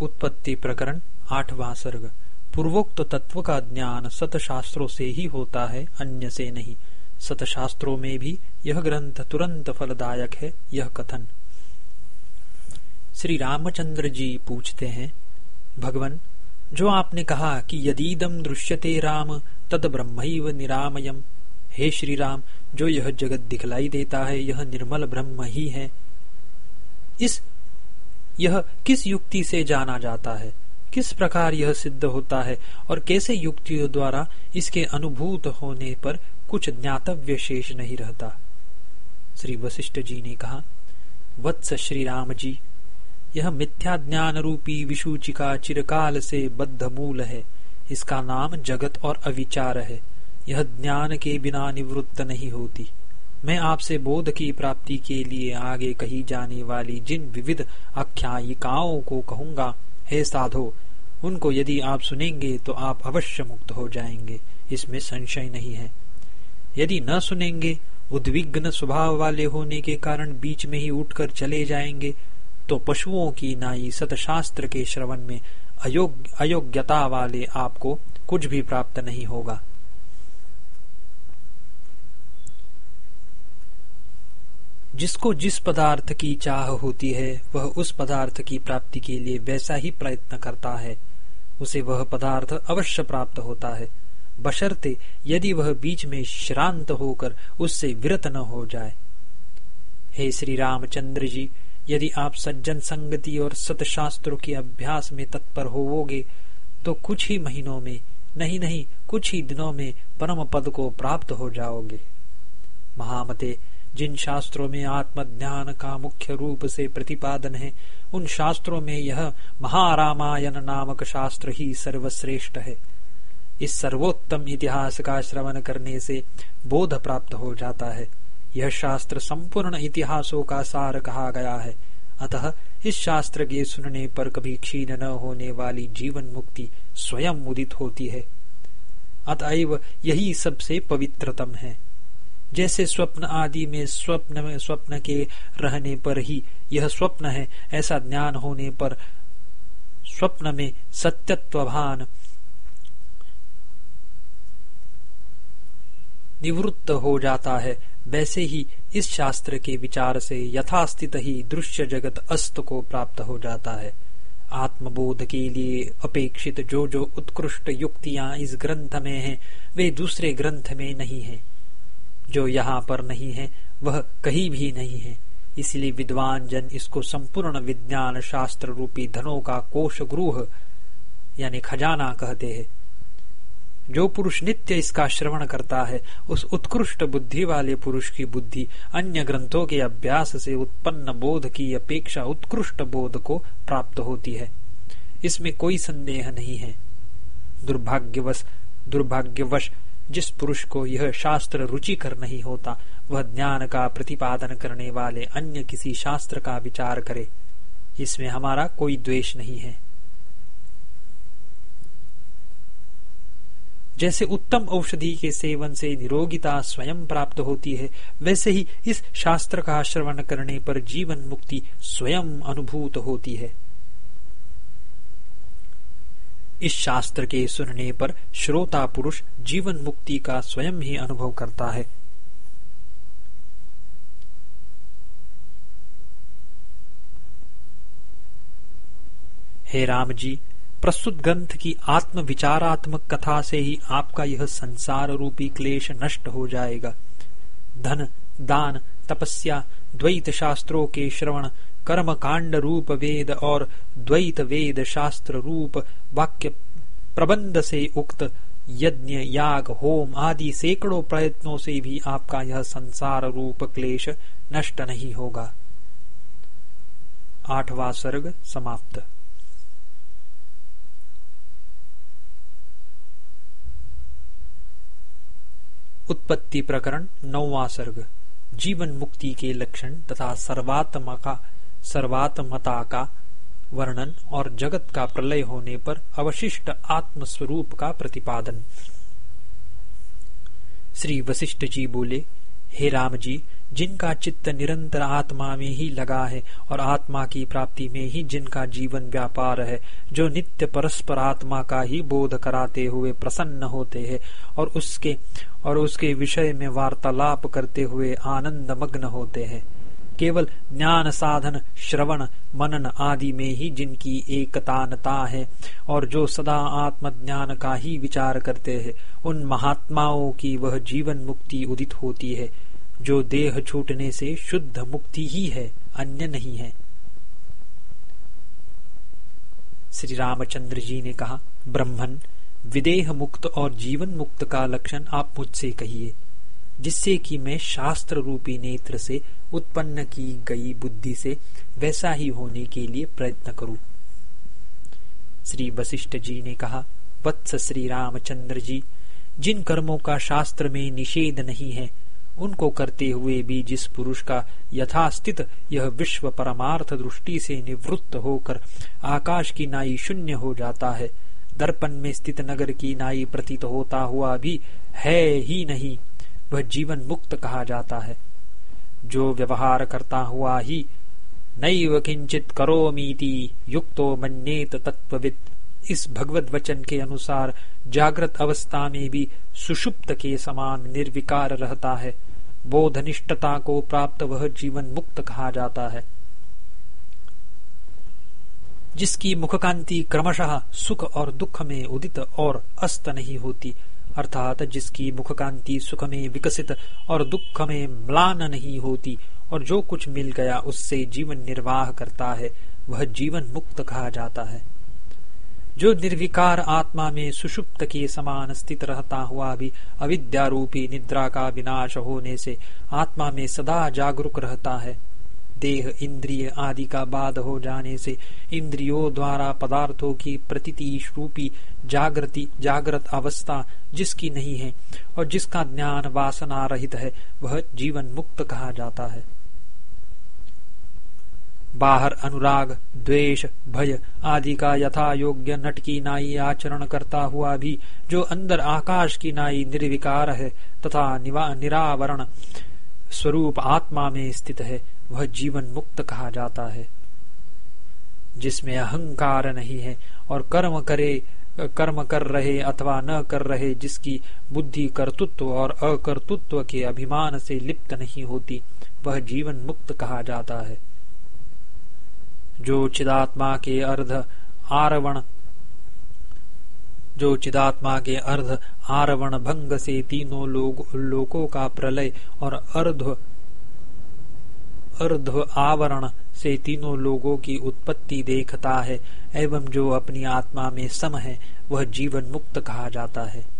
उत्पत्ति प्रकरण, आठवां सर्ग। पूर्वोक्त तत्व का ज्ञान सतशास्त्रों से ही होता है, अन्य से नहीं। सतशास्त्रों में भी यह ग्रंथ तुरंत फलदायक है, यह कथन। श्री रामचंद्र जी पूछते हैं, भगवान, जो आपने कहा कि यदीदम दृश्यते राम, तद ब्रह्म निरामयम। हे श्री राम जो यह जगत दिखलाई देता है, यह निर्मल ब्रह्म ही है। इस यह किस युक्ति से जाना जाता है? किस प्रकार यह सिद्ध होता है? और कैसे युक्तियों द्वारा इसके अनुभूत होने पर कुछ ज्ञातव्य शेष नहीं रहता? श्री वशिष्ठ जी ने कहा, वत्स श्री राम जी, यह मिथ्या ज्ञान रूपी विशुचिका चिरकाल से बद्ध मूल है। इसका नाम जगत और अविचार है। यह ज्ञान के बिना निवृत्त नहीं होती। मैं आपसे बोध की प्राप्ति के लिए आगे कही जाने वाली जिन विविध आख्यायिकाओं को कहूँगा, हे साधो, उनको यदि आप सुनेंगे तो आप अवश्य मुक्त हो जाएँगे, इसमें संशय नहीं है। यदि न सुनेंगे, उद्विग्न स्वभाव वाले होने के कारण बीच में ही उठकर चले जाएँगे तो पशुओं की नाई सतशास्त्र के श्रवण में अयोग्य, अयोग्यता वाले आपको कुछ भी प्राप्त नहीं होगा। जिसको जिस पदार्थ की चाह होती है, वह उस पदार्थ की प्राप्ति के लिए वैसा ही प्रयत्न करता है। उसे वह पदार्थ अवश्य प्राप्त होता है। बशर्ते यदि वह बीच में श्रांत होकर उससे विरत न हो जाए। हे श्री रामचंद्र जी, यदि आप सज्जन संगति और सतशास्त्रों के अभ्यास में तत्पर होवोगे तो कुछ ही महीनों में, नहीं नहीं, कुछ ही दिनों में परम पद को प्राप्त हो जाओगे। महामते जिन शास्त्रों में आत्मज्ञान का मुख्य रूप से प्रतिपादन है, उन शास्त्रों में यह महारामायण नामक शास्त्र ही सर्वश्रेष्ठ है। इस सर्वोत्तम इतिहास का श्रवण करने से बोध प्राप्त हो जाता है। यह शास्त्र संपूर्ण इतिहासों का सार कहा गया है। अतः इस शास्त्र के सुनने पर कभी क्षीण न होने वाली जीवन मुक्ति स्वयं उदित होती है। अतएव यही सबसे पवित्रतम है। जैसे स्वप्न आदि में स्वप्न में स्वप्न के रहने पर ही यह स्वप्न है ऐसा ज्ञान होने पर स्वप्न में सत्यत्वभान निवृत्त हो जाता है वैसे ही इस शास्त्र के विचार से यथास्थित ही दृश्य जगत अस्त को प्राप्त हो जाता है आत्मबोध के लिए अपेक्षित जो जो उत्कृष्ट युक्तियाँ इस ग्रंथ में हैं, वे दूसरे ग्रंथ में नहीं हैं। जो यहाँ पर नहीं है, वह कहीं भी नहीं है। इसलिए विद्वान जन इसको संपूर्ण विज्ञान शास्त्र रूपी धनों का कोष गृह यानी खजाना कहते हैं। जो पुरुष नित्य इसका श्रवण करता है, उस उत्कृष्ट बुद्धि वाले पुरुष की बुद्धि अन्य ग्रंथों के अभ्यास से उत्पन्न बोध की अपेक्षा उत्कृष्ट बोध को प्राप्त होती है। इसमें कोई संदेह नहीं है। दुर्भाग्यवश दुर्भाग्यवश जिस पुरुष को यह शास्त्र रुचिकर नहीं होता, वह ज्ञान का प्रतिपादन करने वाले अन्य किसी शास्त्र का विचार करे। इसमें हमारा कोई द्वेष नहीं है। जैसे उत्तम औषधि के सेवन से निरोगिता स्वयं प्राप्त होती है, वैसे ही इस शास्त्र का श्रवण करने पर जीवन मुक्ति स्वयं अनुभूत होती है। इस शास्त्र के सुनने पर श्रोता पुरुष जीवन मुक्ति का स्वयं ही अनुभव करता है। हे राम जी, प्रस्तुत ग्रंथ की आत्म विचारात्मक कथा से ही आपका यह संसार रूपी क्लेश नष्ट हो जाएगा। धन, दान, तपस्या, द्वैत शास्त्रों के श्रवण कर्म कांड रूप वेद और द्वैत वेद शास्त्र रूप वाक्य प्रबंध से उक्त यज्ञ, याग, होम आदि सैकड़ों प्रयत्नों से भी आपका यह संसार रूप क्लेश नष्ट नहीं होगा। आठवा सर्ग समाप्त। उत्पत्ति प्रकरण नौवा सर्ग। जीवन मुक्ति के लक्षण तथा सर्वात्मा का सर्वात्मता का वर्णन और जगत का प्रलय होने पर अवशिष्ट आत्म स्वरूप का प्रतिपादन। श्री वशिष्ठ जी बोले, हे राम जी, जिनका चित्त निरंतर आत्मा में ही लगा है और आत्मा की प्राप्ति में ही जिनका जीवन व्यापार है, जो नित्य परस्पर आत्मा का ही बोध कराते हुए प्रसन्न होते हैं और उसके और उसके विषय में वार्तालाप करते हुए आनंद मग्न होते हैं। केवल ज्ञान साधन, श्रवण, मनन आदि में ही जिनकी एकतानता है, और जो सदा आत्मज्ञान का ही विचार करते हैं, उन महात्माओं की वह जीवन मुक्ति उदित होती है, जो देह छूटने से शुद्ध मुक्ति ही है, अन्य नहीं है। श्री रामचंद्र जी ने कहा, ब्रह्मन, विदेह मुक्त और जीवन मुक्त का लक्षण आप मुझसे कहिए। जिससे कि मैं शास्त्र रूपी नेत्र से उत्पन्न की गई बुद्धि से वैसा ही होने के लिए प्रयत्न करूँ। श्री वशिष्ठ जी ने कहा, वत्स श्री रामचंद्र जी, जिन कर्मों का शास्त्र में निषेध नहीं है, उनको करते हुए भी जिस पुरुष का यथास्थित यह विश्व परमार्थ दृष्टि से निवृत्त होकर आकाश की नाई शून्य हो जाता है, दर्पण में स्थित नगर की नाई प्रतीत होता हुआ भी है ही नहीं। वह जीवन मुक्त कहा जाता है। जो व्यवहार करता हुआ ही, नैव किंचित करोमीति युक्तो मन्येत तत्वविद इस भगवत वचन के अनुसार जागृत अवस्था में भी सुषुप्त के समान निर्विकार रहता है। बोधनिष्ठता को प्राप्त वह जीवन मुक्त कहा जाता है। जिसकी मुखकांति क्रमशः सुख और दुख में उदित और अस्त नहीं होती अर्थात जिसकी मुखकांति सुख में विकसित और दुख में म्लान नहीं होती, और जो कुछ मिल गया उससे जीवन निर्वाह करता है, वह जीवन मुक्त कहा जाता है। जो निर्विकार आत्मा में सुषुप्त के समान स्थित रहता हुआ भी अविद्यारूपी निद्रा का विनाश होने से आत्मा में सदा जागरूक रहता है। देह इंद्रिय आदि का बाध हो जाने से इंद्रियों द्वारा पदार्थों की प्रतीति रूपी जागृति, जागृत अवस्था जिसकी नहीं है और जिसका ज्ञान वासना रहित है, वह जीवन मुक्त कहा जाता है। बाहर अनुराग, द्वेष, भय आदि का यथा योग्य नट की नाई आचरण करता हुआ भी जो अंदर आकाश की नाई निर्विकार है तथा निरावरण स्वरूप आत्मा में स्थित है वह जीवन मुक्त कहा जाता है, जिसमें अहंकार नहीं है और कर्म करे, कर्म कर रहे अथवा न कर रहे, जिसकी बुद्धि कर्तृत्व और अकर्तृत्व के अभिमान से लिप्त नहीं होती, वह जीवन मुक्त कहा जाता है। जो चिदात्मा के अर्ध आरवण, जो चिदात्मा के अर्ध आरवण भंग से तीनों लोग, लोकों का प्रलय और अर्ध अर्ध आवरण से तीनों लोगों की उत्पत्ति देखता है, एवं जो अपनी आत्मा में सम है, वह जीवन मुक्त कहा जाता है।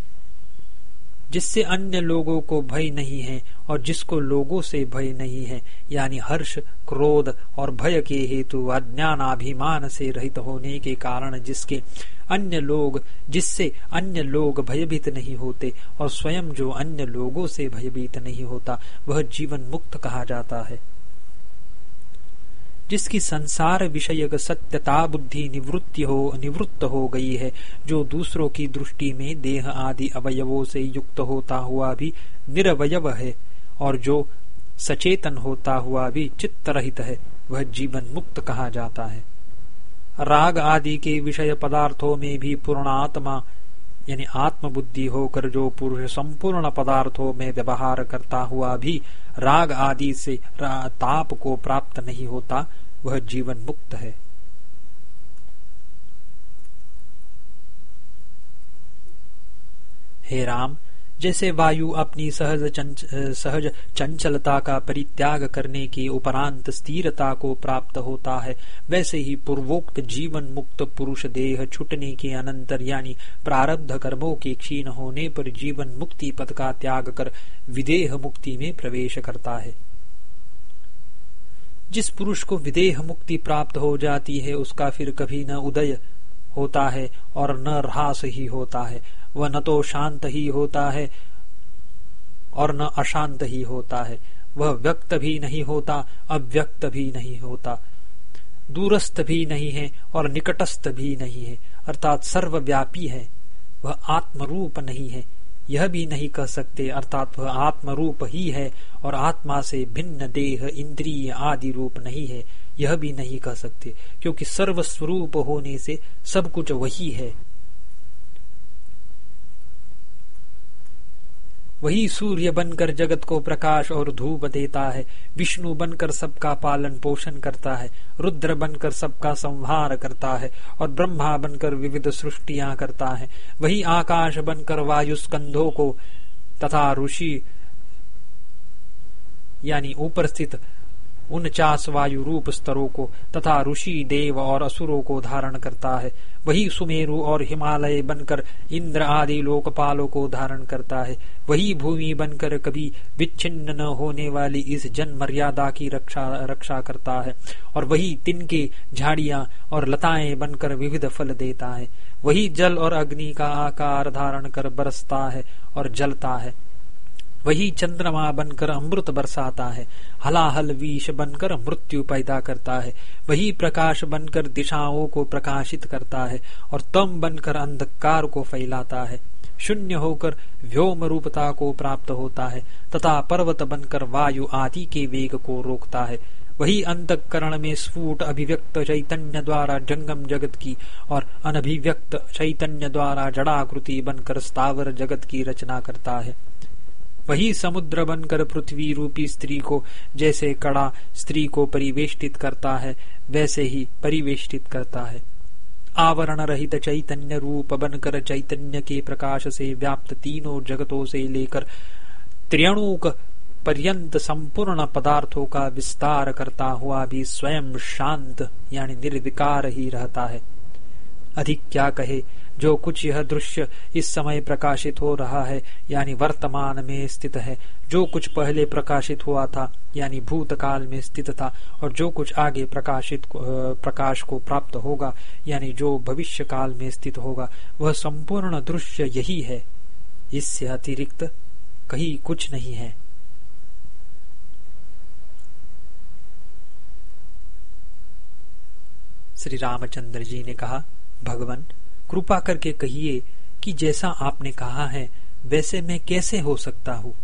जिससे अन्य लोगों को भय नहीं है, और जिसको लोगों से भय नहीं है, यानी हर्ष, क्रोध और भय के हेतु अज्ञानाभिमान से रहित होने के कारण जिसके अन्य लोग, जिससे अन्य लोग भयभीत नहीं होते, और स्वयं जो अन्य लोगों से भयभीत नहीं होता, वह जीवन मुक्त कहा जाता है। जिसकी संसार विषयक सत्यता, बुद्धि, निवृत्ति हो, निवृत्त हो गई है, जो दूसरों की दृष्टि में देह आदि अवयवों से युक्त होता हुआ भी निरवयव है, और जो सचेतन होता हुआ भी चित्त रहित है, वह जीवन मुक्त कहा जाता है। राग आदि के विषय पदार्थों में भी पूर्णात्मा यानी आत्मबुद्धि होकर जो पुरुष संपूर्ण पदार्थों में व्यवहार करता हुआ भी राग आदि से ताप को प्राप्त नहीं होता, वह जीवन मुक्त है। हे राम जैसे वायु अपनी सहज चंच, सहज चंचलता का परित्याग करने के उपरांत स्थिरता को प्राप्त होता है वैसे ही पूर्वोक्त जीवन मुक्त पुरुष देह छुटने के अनंतर यानी प्रारब्ध कर्मों के क्षीण होने पर जीवन मुक्ति पद का त्याग कर विदेह मुक्ति में प्रवेश करता है। जिस पुरुष को विदेह मुक्ति प्राप्त हो जाती है उसका फिर कभी न उदय होता है और न ह्रास ही होता है। वह न तो शांत ही होता है और न अशांत ही होता है। वह व्यक्त भी नहीं होता, अव्यक्त भी नहीं होता। दूरस्थ भी नहीं है और निकटस्थ भी नहीं है, अर्थात सर्वव्यापी है। वह आत्मरूप नहीं है, यह भी नहीं कह सकते, अर्थात वह आत्म रूप ही है और आत्मा से भिन्न देह, इंद्रिय आदि रूप नहीं है, यह भी नहीं कह सकते, क्योंकि सर्वस्वरूप होने से सब कुछ वही है। वही सूर्य बनकर जगत को प्रकाश और धूप देता है। विष्णु बनकर सबका पालन पोषण करता है। रुद्र बनकर सबका संहार करता है और ब्रह्मा बनकर विविध सृष्टिया करता है। वही आकाश बनकर वायु स्कंधों को तथा ऋषि, यानी ऊपर स्थित उनचास वायु रूप स्तरों को तथा ऋषि, देव और असुरों को धारण करता है। वही सुमेरु और हिमालय बनकर इंद्र आदि लोकपालों को धारण करता है। वही भूमि बनकर कभी विच्छिन्न न होने वाली इस जन मर्यादा की रक्षा रक्षा करता है। और वही तिनके झाड़ियाँ और लताएँ बनकर विविध फल देता है। वही जल और अग्नि का आकार धारण कर बरसता है और जलता है। वही चंद्रमा बनकर अमृत बरसाता है, हलाहल विष बनकर मृत्यु पैदा करता है, वही प्रकाश बनकर दिशाओं को प्रकाशित करता है और तम बनकर अंधकार को फैलाता है। शून्य होकर व्योम रूपता को प्राप्त होता है, तथा पर्वत बनकर वायु आदि के वेग को रोकता है। वही अंतकरण में स्फूट अभिव्यक्त चैतन्य द्वारा जंगम जगत की और अनभिव्यक्त चैतन्य द्वारा जड़ाकृति बनकर स्थावर जगत की रचना करता है। वही समुद्र बनकर पृथ्वी रूपी स्त्री को जैसे कड़ा स्त्री को परिवेष्टित करता है, वैसे ही परिवेष्टित करता है। आवरण रहित चैतन्य रूप बनकर चैतन्य के प्रकाश से व्याप्त तीनों जगतों से लेकर त्रियाणुक पर्यंत संपूर्ण पदार्थों का विस्तार करता हुआ भी स्वयं शांत यानी निर्विकार ही रहता है। अधिक क्या कहे जो कुछ यह दृश्य इस समय प्रकाशित हो रहा है, यानी वर्तमान में स्थित है। जो कुछ पहले प्रकाशित हुआ था, यानी भूतकाल में स्थित था, और जो कुछ आगे प्रकाशित प्रकाश को प्राप्त होगा, यानी जो भविष्य काल में स्थित होगा, वह संपूर्ण दृश्य यही है। इससे अतिरिक्त कहीं कुछ नहीं है। श्री रामचंद्र जी ने कहा, भगवान कृपा करके कहिए कि जैसा आपने कहा है, वैसे मैं कैसे हो सकता हूँ?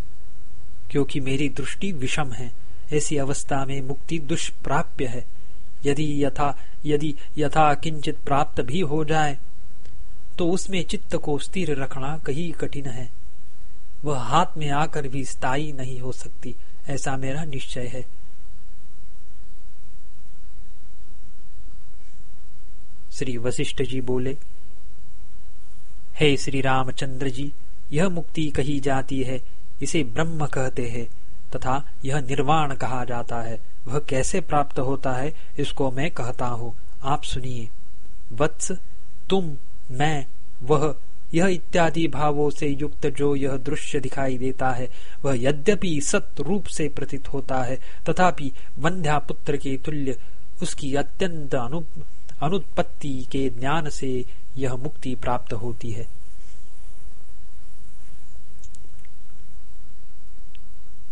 क्योंकि मेरी दृष्टि विषम है, ऐसी अवस्था में मुक्ति दुष्प्राप्य है। यदि यथा यदि यथा किंचित प्राप्त भी हो जाए तो उसमें चित्त को स्थिर रखना कहीं कठिन है। वह हाथ में आकर भी स्थायी नहीं हो सकती, ऐसा मेरा निश्चय है। श्री वशिष्ठ जी बोले हे श्री रामचंद्र जी, यह मुक्ति कही जाती है, इसे ब्रह्म कहते हैं, तथा यह निर्वाण कहा जाता है। वह कैसे प्राप्त होता है, इसको मैं कहता हूँ। आप सुनिए। वत्स, तुम, मैं, वह, यह इत्यादि भावों से युक्त जो यह दृश्य दिखाई देता है, वह यद्यपि सत रूप से प्रतीत होता है, तथापि वंध्या पुत्र के तुल्य, उसकी अत्यंत अनु, अनुत्पत्ति के ज्ञान से यह मुक्ति प्राप्त होती है।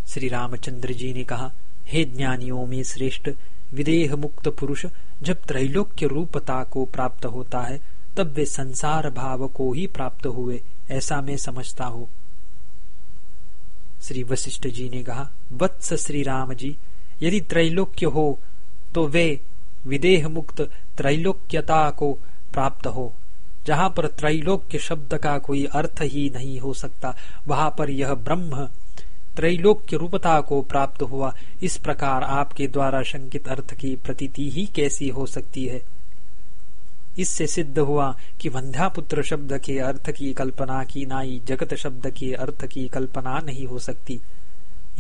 श्री रामचंद्र जी ने कहा, हे ज्ञानियों में श्रेष्ठ, विदेह मुक्त पुरुष, जब त्रैलोक्य रूपता को प्राप्त होता है, तब वे संसार भाव को ही प्राप्त हुए, ऐसा मैं समझता हूँ। श्री वशिष्ठ जी ने कहा, वत्स श्री राम जी, यदि त्रैलोक्य हो तो वे विदेह मुक्त त्रैलोक्यता को प्राप्त हो। जहाँ पर त्रैलोक्य शब्द का कोई अर्थ ही नहीं हो सकता, वहाँ पर यह ब्रह्म त्रैलोक्य रूपता को प्राप्त हुआ। इस प्रकार आपके द्वारा शंकित अर्थ की प्रतीति ही कैसी हो सकती है? इससे सिद्ध हुआ कि वंध्यापुत्र शब्द के अर्थ की कल्पना की नाई जगत शब्द के अर्थ की कल्पना नहीं हो सकती।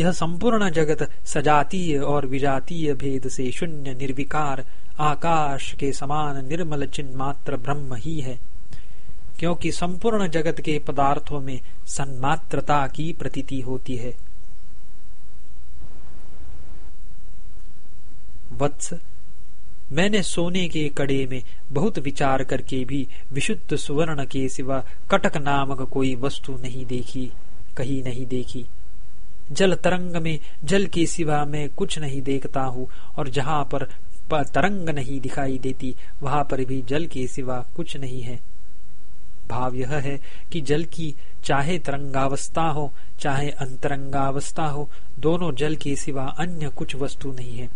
यह संपूर्ण जगत सजातीय और विजातीय भेद से शून्य निर्विकार, आकाश के समान निर्मल चिन्ह मात्र ब्रह्म ही है। क्योंकि संपूर्ण जगत के पदार्थों में सन्मात्रता की प्रतीति होती है। वत्स, मैंने सोने के कड़े में बहुत विचार करके भी विशुद्ध सुवर्ण के सिवा कटक नामक कोई वस्तु नहीं देखी, कहीं नहीं देखी। जल तरंग में, जल के सिवा मैं कुछ नहीं देखता हूँ, और जहाँ पर तरंग नहीं दिखाई देती, वहाँ पर भी जल के सिवा कुछ नहीं है। भाव यह है कि जल की चाहे तरंगावस्था हो, चाहे अंतरंगावस्था हो, दोनों जल के सिवा अन्य कुछ वस्तु नहीं है।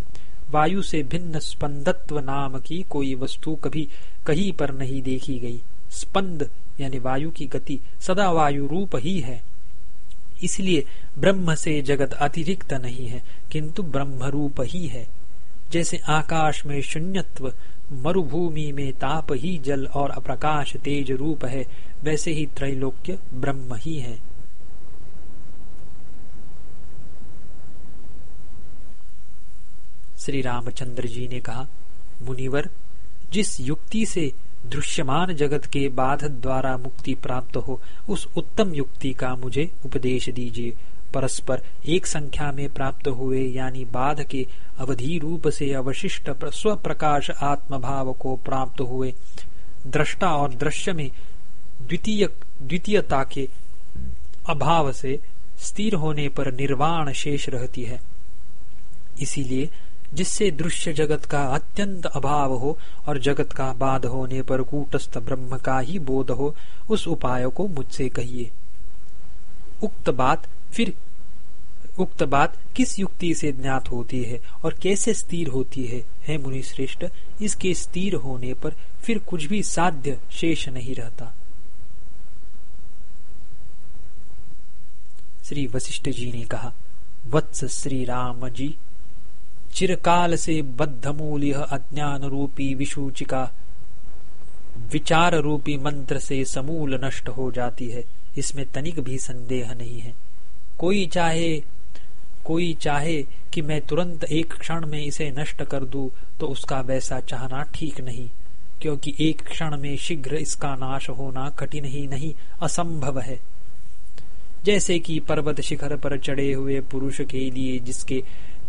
वायु से भिन्न स्पंदत्व नाम की कोई वस्तु कभी कहीं पर नहीं देखी गई। स्पंद यानी वायु की गति सदा वायु रूप ही है। इसलिए ब्रह्म से जगत अतिरिक्त नहीं है, किंतु ब्रह्म रूप ही है। जैसे आकाश में शून्यत्व मरुभूमि में ताप ही जल और अप्रकाश तेज रूप है, वैसे ही त्रैलोक्य ब्रह्म ही है। श्री रामचंद्र जी ने कहा, मुनिवर, जिस युक्ति से दृश्यमान जगत के बाध द्वारा मुक्ति प्राप्त हो, उस उत्तम युक्ति का मुझे उपदेश दीजिए। परस्पर एक संख्या में प्राप्त हुए, यानी बाध के अवधि रूप से अवशिष्ट स्व प्रकाश आत्म भाव को प्राप्त हुए। दृष्टा और दृश्य में द्वितीय, द्वितीयता के अभाव से स्थिर होने पर निर्वाण शेष रहती है। इसीलिए जिससे दृश्य जगत का अत्यंत अभाव हो और जगत का बाध होने पर कूटस्थ ब्रह्म का ही बोध हो, उस उपाय को मुझसे कहिए। उक्त बात फिर उक्त बात किस युक्ति से ज्ञात होती है और कैसे स्थिर होती है? है मुनि श्रेष्ठ इसके स्थिर होने पर फिर कुछ भी साध्य शेष नहीं रहता। श्री वशिष्ठ जी ने कहा, वत्स श्री राम जी, चिरकाल से बद्ध मूल यह अज्ञान रूपी विसूचिका विचार रूपी मंत्र से समूल नष्ट हो जाती है। इसमें तनिक भी संदेह नहीं है। कोई चाहे कोई चाहे कि मैं तुरंत एक क्षण में इसे नष्ट कर दूँ तो उसका वैसा चाहना ठीक नहीं। क्योंकि एक क्षण में शीघ्र इसका नाश होना कठिन ही नहीं, असंभव है। जैसे कि पर्वत शिखर पर चढ़े हुए पुरुष के लिए जिसके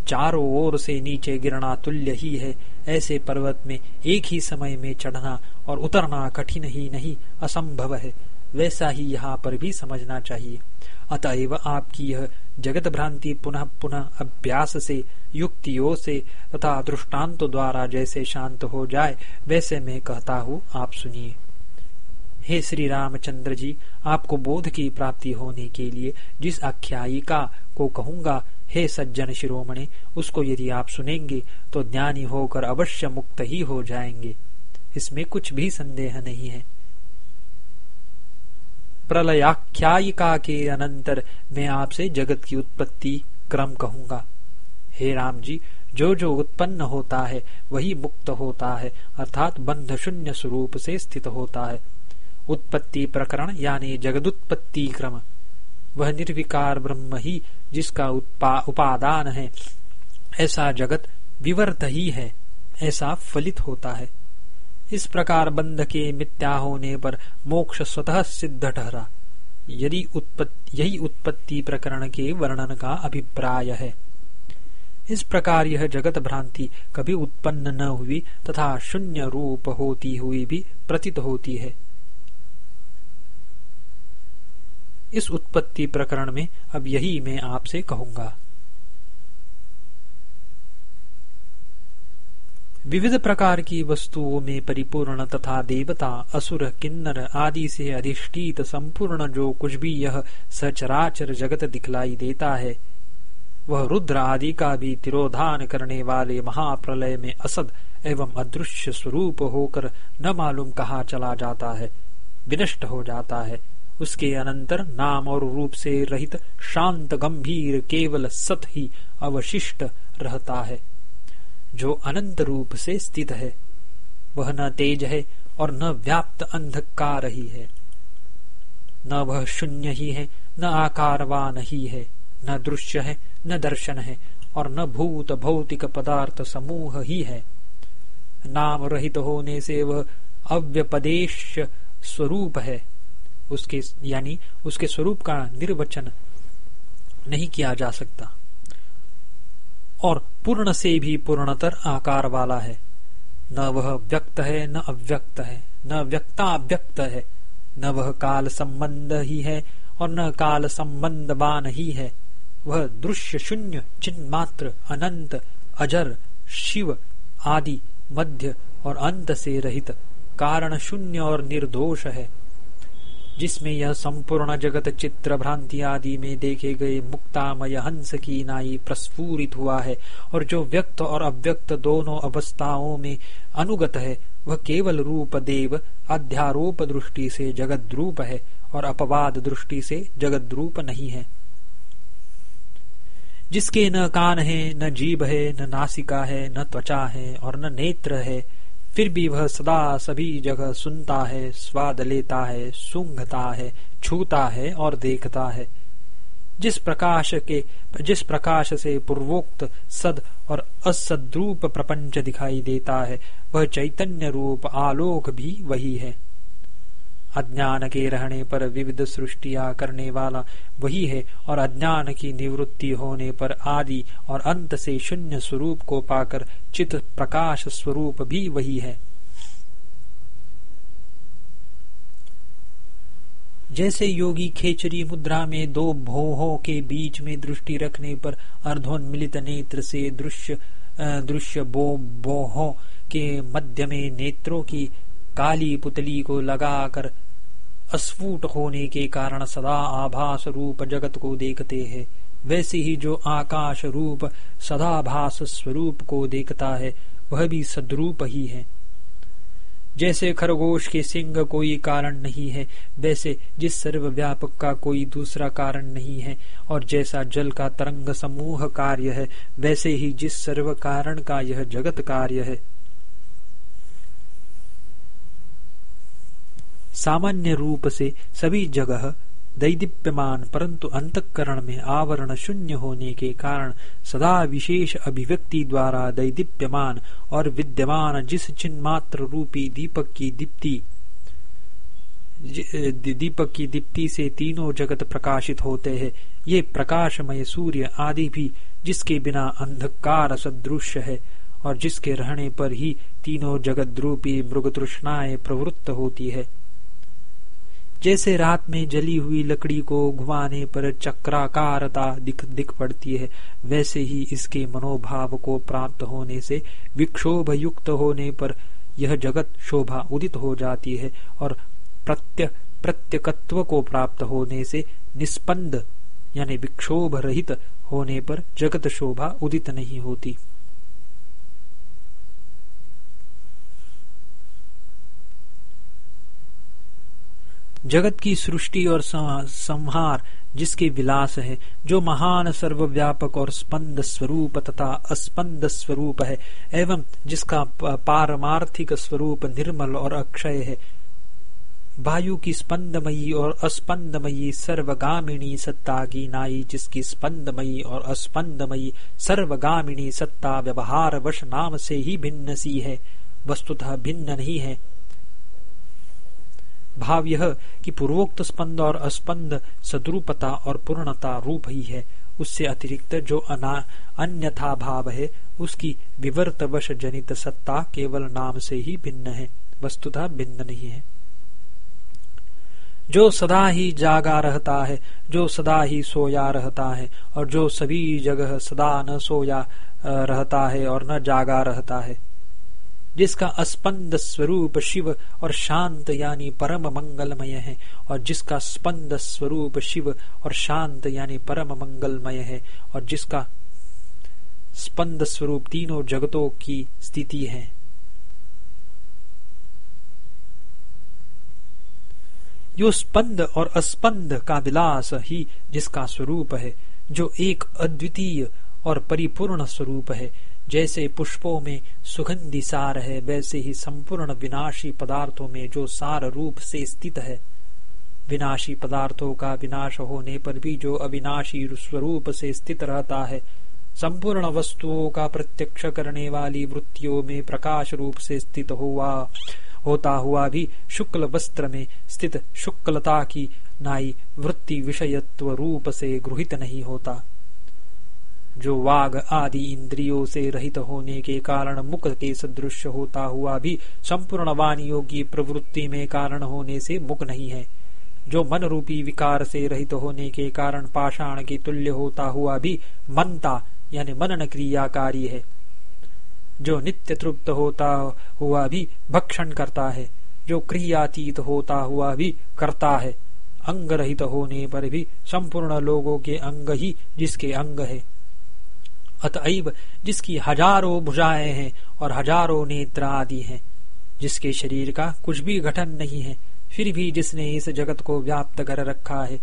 चारों ओर से नीचे गिरना तुल्य ही है, ऐसे पर्वत में एक ही समय में चढ़ना और उतरना कठिन ही नहीं, असंभव है। वैसा ही यहाँ पर भी समझना चाहिए। अतएव आपकी यह जगत भ्रांति पुनः पुनः अभ्यास से, युक्तियों से तथा दृष्टांत द्वारा जैसे शांत हो जाए, वैसे मैं कहता हूँ, आप सुनिए। हे श्री रामचंद्र जी, आपको बोध की प्राप्ति होने के लिए जिस आख्यायिका को कहूँगा, हे सज्जन शिरोमणि, उसको यदि आप सुनेंगे तो ज्ञानी होकर अवश्य मुक्त ही हो जाएँगे। इसमें कुछ भी संदेह नहीं है। प्रलयाख्यायिका के अनंतर मैं आपसे जगत की उत्पत्ति क्रम कहूँगा। हे राम जी जो जो उत्पन्न होता है, वही मुक्त होता है, अर्थात बंध शून्य स्वरूप से स्थित होता है। उत्पत्ति प्रकरण यानी जगदुत्पत्ति क्रम। वह निर्विकार ब्रह्म ही जिसका उपादान है। ऐसा जगत विवर्त ही है, ऐसा फलित होता है। इस प्रकार बंध के मिथ्या होने पर मोक्ष स्वतः सिद्ध ठहरा। यदि यही उत्पत्ति प्रकरण के वर्णन का अभिप्राय है। इस प्रकार यह जगत भ्रांति कभी उत्पन्न न हुई तथा शून्य रूप होती हुई भी प्रतीत होती है। इस उत्पत्ति प्रकरण में अब यही मैं आपसे कहूँगा। विविध प्रकार की वस्तुओं में परिपूर्ण तथा देवता, असुर, किन्नर आदि से अधिष्ठित संपूर्ण जो कुछ भी यह सचराचर जगत दिखलाई देता है, वह रुद्र आदि का भी तिरोधान करने वाले महाप्रलय में असद एवं अदृश्य स्वरूप होकर न मालूम कहा चला जाता है, विनष्ट हो जाता है। उसके अनंतर नाम और रूप से रहित शांत गंभीर केवल सत ही अवशिष्ट रहता है। जो अनंत रूप से स्थित है। वह न तेज है और न व्याप्त अंधकार ही है। न वह शून्य ही है, न आकारवान ही है, न दृश्य है, न दर्शन है और न भूत भौतिक पदार्थ समूह ही है। नाम रहित होने से वह अव्यपदेश स्वरूप है। उसके, यानी उसके स्वरूप का निर्वचन नहीं किया जा सकता। और पूर्ण से भी पूर्णतर आकार वाला है। न वह व्यक्त है, न अव्यक्त है, न व्यक्ता व्यक्त है। न वह काल संबंध ही है और न काल संबंधवान ही है। वह दृश्य शून्य चिन्ह मात्र अनंत, अजर, शिव आदि मध्य और अंत से रहित कारण शून्य और निर्दोष है। जिसमें यह संपूर्ण जगत चित्र भ्रांति आदि में देखे गए मुक्तामय हंस की नाई प्रस्फूरित हुआ है और जो व्यक्त और अव्यक्त दोनों अवस्थाओं में अनुगत है, वह केवल रूप देव अध्यारोप दृष्टि से जगत रूप है और अपवाद दृष्टि से जगत रूप नहीं है। जिसके न कान है, न जीभ है, न नासिका है, न त्वचा है और न नेत्र है फिर भी वह सदा सभी जगह सुनता है, स्वाद लेता है, सूंघता है, छूता है और देखता है। जिस प्रकाश के, जिस प्रकाश से पूर्वोक्त सद और असद्रूप प्रपंच दिखाई देता है, वह चैतन्य रूप आलोक भी वही है। अज्ञान के रहने पर विविध सृष्टिया करने वाला वही है और अज्ञान की निवृत्ति होने पर आदि और अंत से शून्य स्वरूप को पाकर चित प्रकाश स्वरूप भी वही है। जैसे योगी खेचरी मुद्रा में दो भोहों के बीच में दृष्टि रखने पर अर्धोन्मिलित नेत्र से दृश्य दृश्य बो, बोहों के मध्य में नेत्रों की काली पुतली को लगाकर अस्फुट होने के कारण सदा आभास रूप जगत को देखते हैं। वैसे ही जो आकाश रूप सदाभास स्वरूप को देखता है, वह भी सद्रूप ही है। जैसे खरगोश के सिंह कोई कारण नहीं है, वैसे जिस सर्वव्यापक का कोई दूसरा कारण नहीं है, और जैसा जल का तरंग समूह कार्य है, वैसे ही जिस सर्व कारण का यह जगत कार्य है। सामान्य रूप से सभी जगह दैदीप्यमान, परंतु अंतकरण में आवरण शून्य होने के कारण सदा विशेष अभिव्यक्ति द्वारा दैदीप्यमान और विद्यमान जिस चिन्ह मात्र रूपी दीपक की दीप्ति दीपक की दीप्ति से तीनों जगत प्रकाशित होते हैं, ये प्रकाशमय सूर्य आदि भी जिसके बिना अंधकार सदृश है और जिसके रहने पर ही तीनों जगत रूपी मृग तृष्णाएँ प्रवृत्त होती है। जैसे रात में जली हुई लकड़ी को घुमाने पर चक्राकारता दिख दिख पड़ती है, वैसे ही इसके मनोभाव को प्राप्त होने से विक्षोभ युक्त होने पर यह जगत शोभा उदित हो जाती है और प्रत्य, प्रत्यकत्व को प्राप्त होने से निस्पंद यानी विक्षोभ रहित होने पर जगत शोभा उदित नहीं होती। जगत की सृष्टि और संहार जिसके विलास है, जो महान सर्वव्यापक और स्पंद स्वरूप तथा अस्पंद स्वरूप है, एवं जिसका पारमार्थिक स्वरूप निर्मल और अक्षय है। वायु की स्पंदमयी और अस्पंदमयी सर्वगामिणी सत्ता की नाई जिसकी स्पंदमयी और अस्पंदमयी सर्वगामिणी सत्ता व्यवहार वश नाम से ही भिन्न सी है, वस्तुतः भिन्न नहीं है। भाव यह कि पूर्वोक्त स्पंद और अस्पंद सद्रूपता और पूर्णता रूप ही है। उससे अतिरिक्त जो अन्यथा भाव है, उसकी विवर्त वश जनित सत्ता केवल नाम से ही भिन्न है, वस्तुतः भिन्न नहीं है। जो सदा ही जागा रहता है, जो सदा ही सोया रहता है, और जो सभी जगह सदा न सोया रहता है और न जागा रहता है जिसका अस्पंद स्वरूप शिव और शांत यानी परम मंगलमय है, और जिसका स्पंद स्वरूप शिव और शांत यानी परम मंगलमय है, और जिसका स्पंद स्वरूप तीनों जगतों की स्थिति है। यो स्पंद और अस्पंद का विलास ही जिसका स्वरूप है, जो एक अद्वितीय और परिपूर्ण स्वरूप है जैसे पुष्पों में सुगंधि सार है, वैसे ही संपूर्ण विनाशी पदार्थों में जो सार रूप से स्थित है, विनाशी पदार्थों का विनाश होने पर भी जो अविनाशी स्वरूप से स्थित रहता है, संपूर्ण वस्तुओं का प्रत्यक्ष करने वाली वृत्तियों में प्रकाश रूप से स्थित हुआ, होता हुआ भी शुक्ल वस्त्र में स्थित शुक्लता की नाई वृत्ति विषयत्व रूप से गृहित नहीं होता। जो वाग आदि इंद्रियों से रहित होने के कारण मुख के सदृश होता हुआ भी संपूर्ण वाणियों की प्रवृत्ति में कारण होने से मुख नहीं है। जो मन रूपी विकार से रहित होने के कारण पाषाण के तुल्य होता हुआ भी मनता, यानी मनन क्रियाकारी है। जो नित्य तृप्त होता हुआ भी भक्षण करता है, जो क्रियातीत होता हुआ भी करता है। अंग रहित होने पर भी संपूर्ण लोगों के अंग ही जिसके अंग है। अतएव जिसकी हज़ारों भुजाएँ हैं और हज़ारों नेत्र आदि हैं, जिसके शरीर का कुछ भी गठन नहीं है, फिर भी जिसने इस जगत को व्याप्त कर रखा है,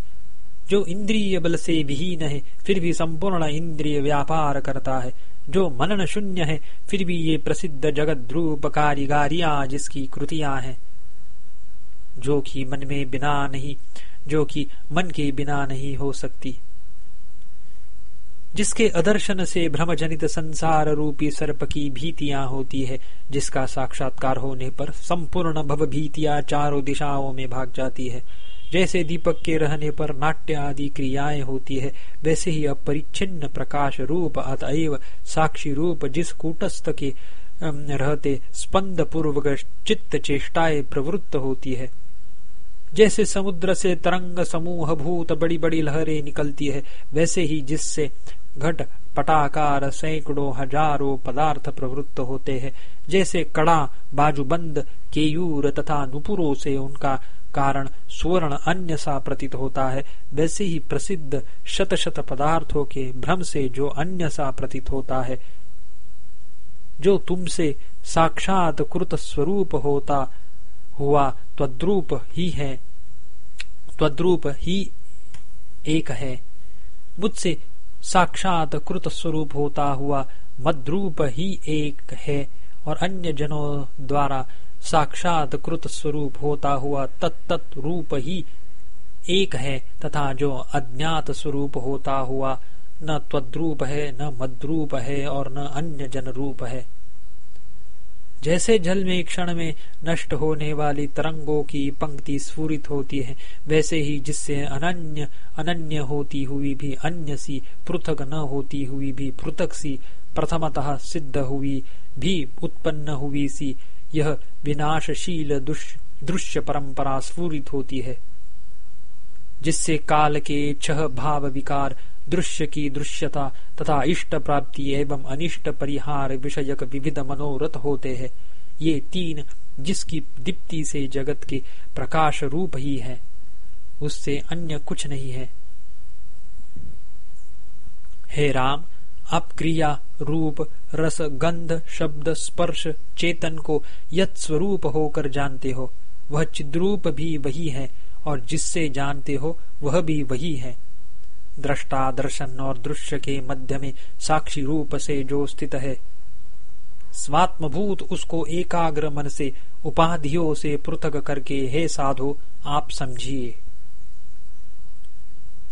जो इंद्रिय बल से विहीन है, फिर भी संपूर्ण इंद्रिय व्यापार करता है, जो मनन शून्य है, फिर भी ये प्रसिद्ध जगत ध्रुव कारीगारियाँ जिसकी कृतियाँ हैं। जो कि मन में बिना नहीं, जो कि मन के बिना नहीं हो सकती। जिसके अदर्शन से भ्रम जनित संसार रूपी सर्प की भीतियाँ होती है, जिसका साक्षात्कार होने पर संपूर्ण भव भीतियाँ चारों दिशाओं में भाग जाती है। जैसे दीपक के रहने पर नाट्य आदि क्रियाएँ होती है, वैसे ही अपरिच्छिन्न प्रकाश रूप अतएव साक्षी रूप जिस कूटस्थ के रहते स्पंद पूर्वक चित्त चेष्टाएँ प्रवृत्त होती है। जैसे समुद्र से तरंग समूह भूत बड़ी बड़ी लहरें निकलती है, वैसे ही जिससे घट पटाकार सैकड़ों हज़ारों पदार्थ प्रवृत्त होते हैं। जैसे कड़ा, बाजूबंद, केयूर तथा नुपुरों से उनका कारण स्वर्ण अन्य सा प्रतीत होता है। वैसे ही प्रसिद्ध शत शत पदार्थों के भ्रम से जो अन्य सा प्रतीत होता है, जो तुमसे साक्षात कृत स्वरूप होता, हुआ त्वद्रूप ही है, त्वद्रूप ही एक है। मुझसे साक्षात कृत स्वरूप होता हुआ मद्रूप ही एक है और अन्य जनों द्वारा साक्षात कृत स्वरूप होता हुआ तत्त रूप ही एक है तथा जो अज्ञात स्वरूप होता हुआ न तद्रूप है, न मद्रूप है और न अन्य जन रूप है। जैसे जल में क्षण में नष्ट होने वाली तरंगों की पंक्ति स्फूरित होती है, वैसे ही जिससे अनन्य अनन्य होती हुई भी, अन्य सी पृथक न होती हुई भी, पृथक सी प्रथमतः सिद्ध हुई भी, उत्पन्न हुई सी, यह विनाशशील दृश्य परंपरा स्फूरित होती है, जिससे काल के छह भाव विकार दृश्य की दृश्यता तथा इष्ट प्राप्ति एवं अनिष्ट परिहार विषयक विविध मनोरथ होते हैं। ये तीन जिसकी दीप्ति से जगत के प्रकाश रूप ही है। उससे अन्य कुछ नहीं है। हे राम, आप क्रिया, रूप, रस, गंध, शब्द, स्पर्श, चेतन को यत स्वरूप होकर जानते हो। वह चिद्रूप भी वही है और जिससे जानते हो, वह भी वही है। दृष्टा दर्शन और दृश्य के मध्य में साक्षी रूप से जो स्थित। है स्वात्मभूत उसको एकाग्र मन से उपाधियों से पृथक करके, हे साधो, आप समझिए।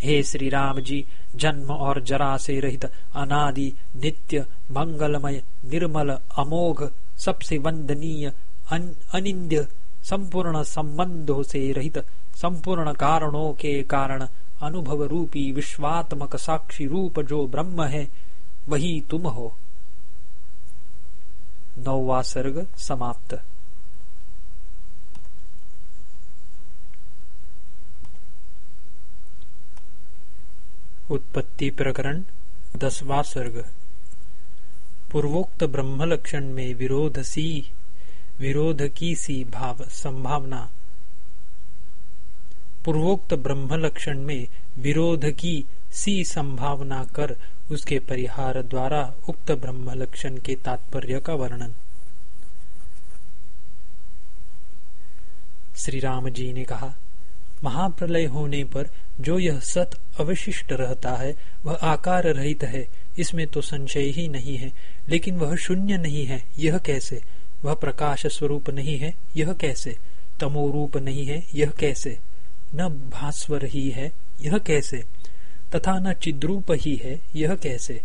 हे श्री राम जी जन्म और जरा से रहित, अनादि, नित्य, मंगलमय, निर्मल, अमोघ, सबसे वंदनीय अनिंद्य, संपूर्ण संबंधों से रहित, संपूर्ण कारणों के कारण अनुभव रूपी विश्वात्मक साक्षी रूप जो ब्रह्म है, वही तुम हो। नौवा सर्ग समाप्त। उत्पत्ति प्रकरण, दसवा सर्ग। पूर्वोक्त ब्रह्म लक्षण में विरोध सी विरोध की सी भाव, संभावना। पूर्वोक्त ब्रह्म लक्षण में विरोध की सी संभावना कर उसके परिहार द्वारा उक्त ब्रह्म लक्षण के तात्पर्य का वर्णन। श्री राम जी ने कहा, महाप्रलय होने पर जो यह सत अवशिष्ट रहता है, वह आकार रहित है, इसमें तो संशय ही नहीं है, लेकिन वह शून्य नहीं है, यह कैसे? वह प्रकाश स्वरूप नहीं है, यह कैसे? तमो रूप नहीं है, यह कैसे? न भास्वर ही है, यह कैसे? तथा न चिद्रूप ही है, यह कैसे?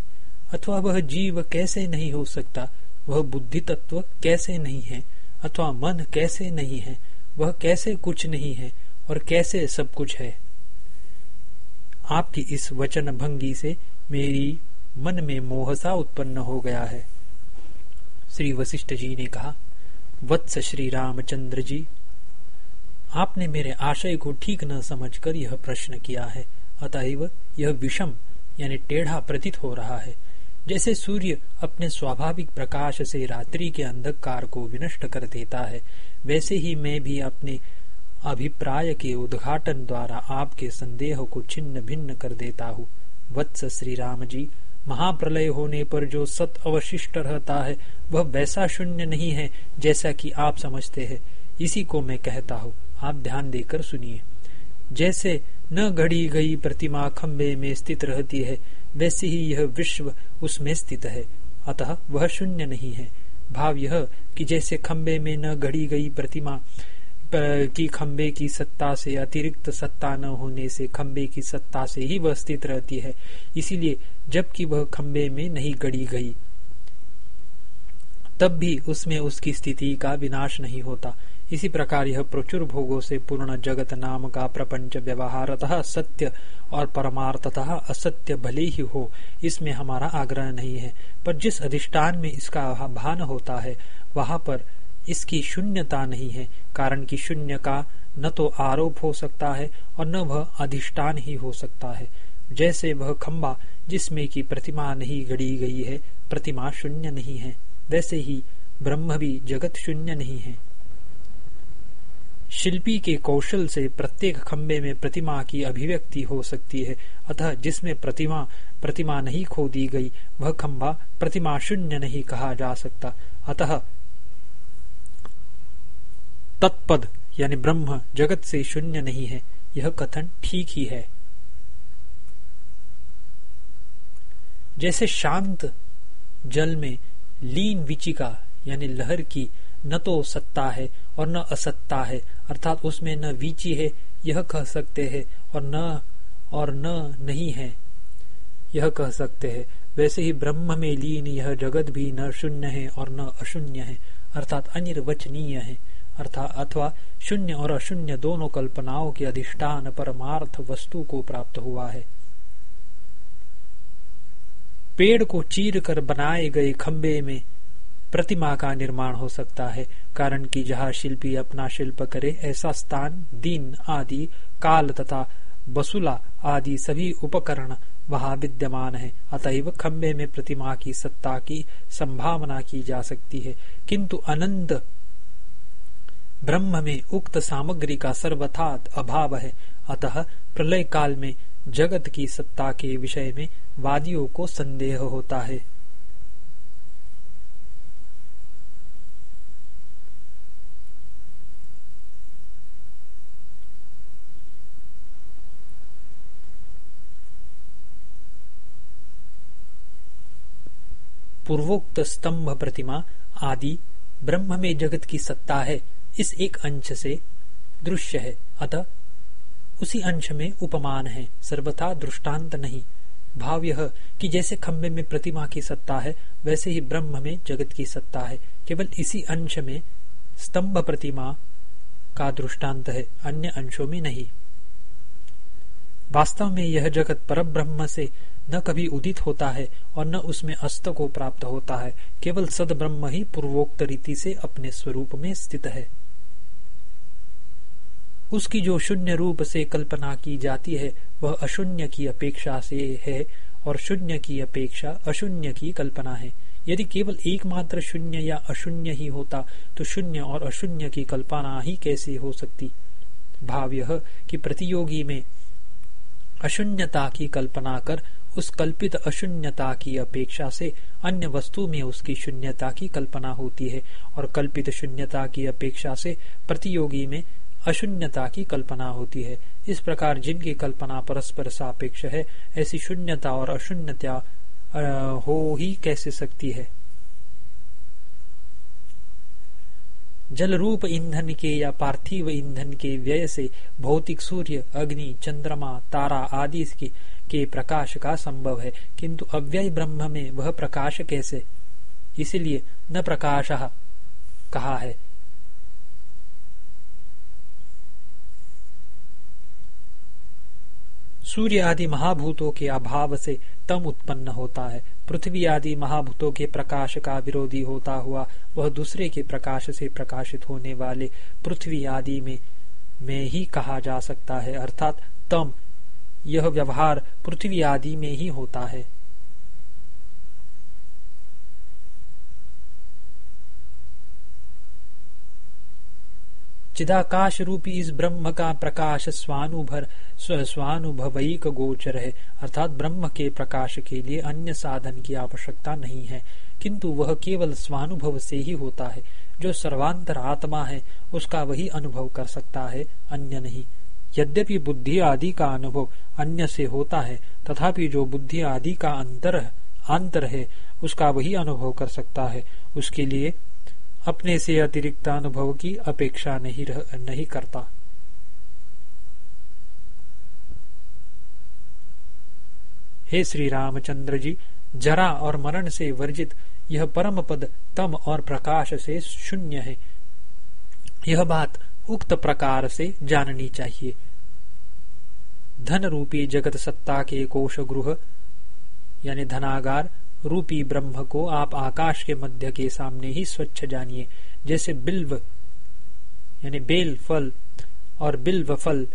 अथवा वह जीव कैसे नहीं हो सकता? वह बुद्धि तत्व कैसे नहीं है? अथवा मन कैसे नहीं है? वह कैसे कुछ नहीं है और कैसे सब कुछ है? आपकी इस वचन भंगी से मेरी मन में मोहसा उत्पन्न हो गया है। श्री वशिष्ठ जी ने कहा, वत्स श्री रामचंद्र जी आपने मेरे आशय को ठीक न समझकर यह प्रश्न किया है। अतएव यह विषम, यानी टेढ़ा प्रतीत हो रहा है। जैसे सूर्य अपने स्वाभाविक प्रकाश से रात्रि के अंधकार को विनष्ट कर देता है, वैसे ही मैं भी अपने अभिप्राय के उद्घाटन द्वारा आपके संदेह को छिन्न भिन्न कर देता हूँ। वत्स श्री राम जी, महाप्रलय होने पर जो सत अवशिष्ट रहता है, वह वैसा शून्य नहीं है जैसा कि आप समझते हैं। इसी को मैं कहता हूँ। आप ध्यान देकर सुनिए। जैसे न घड़ी गई प्रतिमा खम्बे में स्थित रहती है, वैसे ही यह विश्व उसमें स्थित है। अतः वह शून्य नहीं है। भाव यह कि जैसे खम्बे में न घड़ी गई प्रतिमा की खम्बे की सत्ता से अतिरिक्त सत्ता न होने से खम्बे की सत्ता से ही वह स्थित रहती है। इसीलिए जबकि वह खम्बे में नहीं गड़ी गई, तब भी उसमें उसकी स्थिति का विनाश नहीं होता। इसी प्रकार यह प्रचुर भोगों से पूर्ण जगत नाम का प्रपंच व्यवहारतः सत्य और परमार्थतः असत्य भले ही हो, इसमें हमारा आग्रह नहीं है। पर जिस अधिष्ठान में इसका भान होता है, वहाँ पर इसकी शून्यता नहीं है, कारण कि शून्य का न तो आरोप हो सकता है और न वह अधिष्ठान ही हो सकता है। जैसे वह खम्बा जिसमें की प्रतिमा नहीं गड़ी गई है, प्रतिमा शून्य नहीं है, वैसे ही ब्रह्म भी जगत शून्य नहीं है। शिल्पी के कौशल से प्रत्येक खम्बे में प्रतिमा की अभिव्यक्ति हो सकती है, अतः जिसमें प्रतिमा प्रतिमा नहीं खो दी गई, वह खम्बा प्रतिमा शून्य नहीं कहा जा सकता। अतः तत्पद, यानी ब्रह्म, जगत से शून्य नहीं है। यह कथन ठीक ही है। जैसे शांत जल में लीन विचिका, यानी लहर की, न तो सत्ता है और न असत्ता है, अर्थात उसमें न वीची है, यह कह सकते हैं, और न और न नहीं है, यह कह सकते हैं। वैसे ही ब्रह्म में लीन यह जगत भी न शून्य है और न अशून्य है, अर्थात अनिर्वचनीय है, अर्थात अथवा शून्य और अशून्य दोनों कल्पनाओं के अधिष्ठान परमार्थ वस्तु को प्राप्त हुआ है। पेड़ को चीर कर बनाए गए खम्बे में प्रतिमा का निर्माण हो सकता है कारण कि जहाँ शिल्पी अपना शिल्प करे, ऐसा स्थान, दिन आदि, काल तथा बसुला आदि सभी उपकरण वहाँ विद्यमान है। अतएव खम्बे में प्रतिमा की सत्ता की संभावना की जा सकती है। किंतु अनंत ब्रह्म में उक्त सामग्री का सर्वथा अभाव है। अतः प्रलय काल में जगत की सत्ता के विषय में वादियों को संदेह होता है। पूर्वोक्त स्तंभ प्रतिमा आदि ब्रह्म में जगत की सत्ता है, इस एक अंश से दृश्य है। अतः उसी अंश में उपमान है, सर्वथा दृष्टांत नहीं। भाव यह कि जैसे खंभे में प्रतिमा की सत्ता है, वैसे ही ब्रह्म में जगत की सत्ता है। केवल इसी अंश में स्तंभ प्रतिमा का दृष्टांत है, अन्य अंशों में नहीं। वास्तव में यह जगत पर ब्रह्म से न कभी उदित होता है और न उसमें अस्त को प्राप्त होता है। केवल सद ब्रह्म ही पूर्वोक्त रीति से अपने स्वरूप में स्थित है। उसकी जो शून्य रूप से कल्पना की जाती है, वह अशून्य की अपेक्षा से है और शून्य की अपेक्षा अशून्य की कल्पना है। यदि केवल एकमात्र शून्य या अशून्य ही होता तो शून्य और अशून्य की कल्पना ही कैसे हो सकती? भाव यह कि प्रतियोगी में अशून्यता की कल्पना कर उस कल्पित अशून्यता की अपेक्षा से अन्य वस्तु में उसकी शून्यता की कल्पना होती है और कल्पित शून्यता की अपेक्षा से प्रतियोगी में अशून्यता की कल्पना होती है। इस प्रकार जिनकी कल्पना परस्पर सापेक्ष है ऐसी शून्यता और अशून्यता हो ही कैसे सकती है? जल रूप ईंधन के या पार्थिव ईंधन के व्यय से भौतिक सूर्य अग्नि चंद्रमा तारा आदि के, के प्रकाश का संभव है। किंतु अव्यय ब्रह्म में वह प्रकाश कैसे? इसलिए न प्रकाश कहा है। सूर्य आदि महाभूतों के अभाव से तम उत्पन्न होता है। पृथ्वी आदि महाभूतों के प्रकाश का विरोधी होता हुआ वह दूसरे के प्रकाश से प्रकाशित होने वाले पृथ्वी आदि में में ही कहा जा सकता है। अर्थात तम यह व्यवहार पृथ्वी आदि में ही होता है। चिदाकाश रूपी इस ब्रह्म का प्रकाश स्वानुभर स्वानुभविक गोचर है, अर्थात ब्रह्म के प्रकाश के लिए अन्य साधन की आवश्यकता नहीं है, किंतु वह केवल स्वानुभव से ही होता है। जो सर्वांतर आत्मा है, उसका वही अनुभव कर सकता है, अन्य नहीं। यद्यपि बुद्धि आदि का अनुभव अन्य से होता है तथापि जो बुद्धि आदि का अंतर अंतर है उसका वही अनुभव कर सकता है। उसके लिए अपने से अतिरिक्त अनुभव की अपेक्षा नहीं रह, नहीं करता। हे श्री रामचंद्र जी जरा और मरण से वर्जित यह परम पद तम और प्रकाश से शून्य है। यह बात उक्त प्रकार से जाननी चाहिए। धन रूपी जगत सत्ता के कोश गृह यानी धनागार रूपी ब्रह्म को आप आकाश के मध्य के सामने ही स्वच्छ जानिए। जैसे बिल्व, यानी बेल फल और बिल्व फल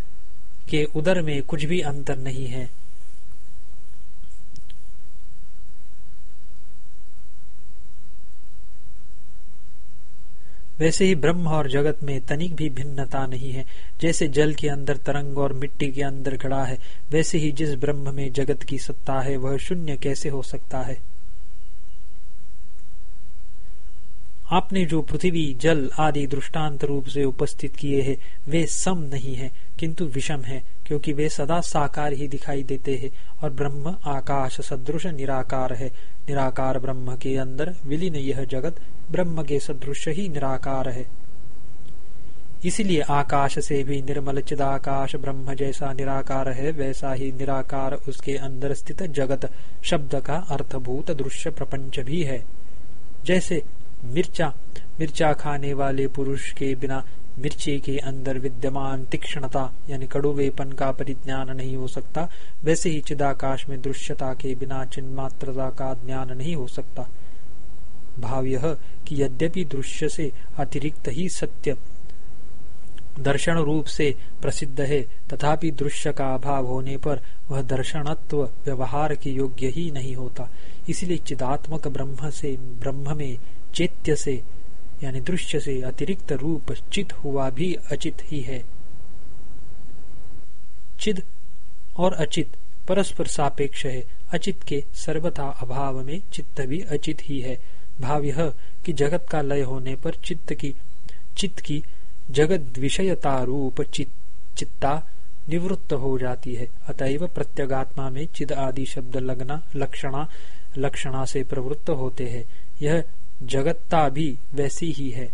के उदर में कुछ भी अंतर नहीं है। वैसे ही ब्रह्म और जगत में तनिक भी भिन्नता नहीं है। जैसे जल के अंदर तरंग और मिट्टी के अंदर घड़ा है, वैसे ही जिस ब्रह्म में जगत की सत्ता है, वह शून्य कैसे हो सकता है? आपने जो पृथ्वी, जल आदि दृष्टांत रूप से उपस्थित किए हैं, वे सम नहीं है, किंतु विषम है, क्योंकि वे सदा साकार ही दिखाई देते हैं, और ब्रह्म आकाश सदृश निराकार है। निराकार ब्रह्म के अंदर विलीन यह जगत ब्रह्म के सदृश ही निराकार है। इसलिए आकाश से भी निर्मल चिदाकाश ब्रह्म जैसा निराकार है, वैसा ही निराकार उसके अंदर स्थित जगत, शब्द का अर्थभूत दृश्य प्रपंच भी है। जैसे मिर्चा मिर्चा खाने वाले पुरुष के बिना मिर्ची के अंदर विद्यमान तीक्ष्णता, यानी कड़ुवेपन का परिज्ञान नहीं हो सकता, वैसे ही चिदाकाश में दृश्यता के बिना चिन्मात्रता का ज्ञान नहीं हो सकता। भाव यह कि यद्यपि दृश्य से अतिरिक्त ही सत्य दर्शन रूप से प्रसिद्ध है, तथापि दृश्य का अभाव होने पर वह दर्शनत्व व्यवहार के योग्य ही नहीं होता। इसलिए चिदात्मक ब्रह्म से, ब्रह्म में चैत्य से, यानी दृश्य से अतिरिक्त रूप चित हुआ भी अचित ही है। चिद और अचित परस्पर सापेक्ष है। अचित के सर्वथा अभाव में चित्त भी अचित ही है। भाव यह कि जगत का लय होने पर चित्त की चित्त की जगत विषयता रूप चित्ता निवृत्त हो जाती है। अतएव प्रत्यगात्मा में चिद आदि शब्द लगना, लक्षणा लक्षणा से प्रवृत्त होते हैं। यह जगत्ता भी वैसी ही है।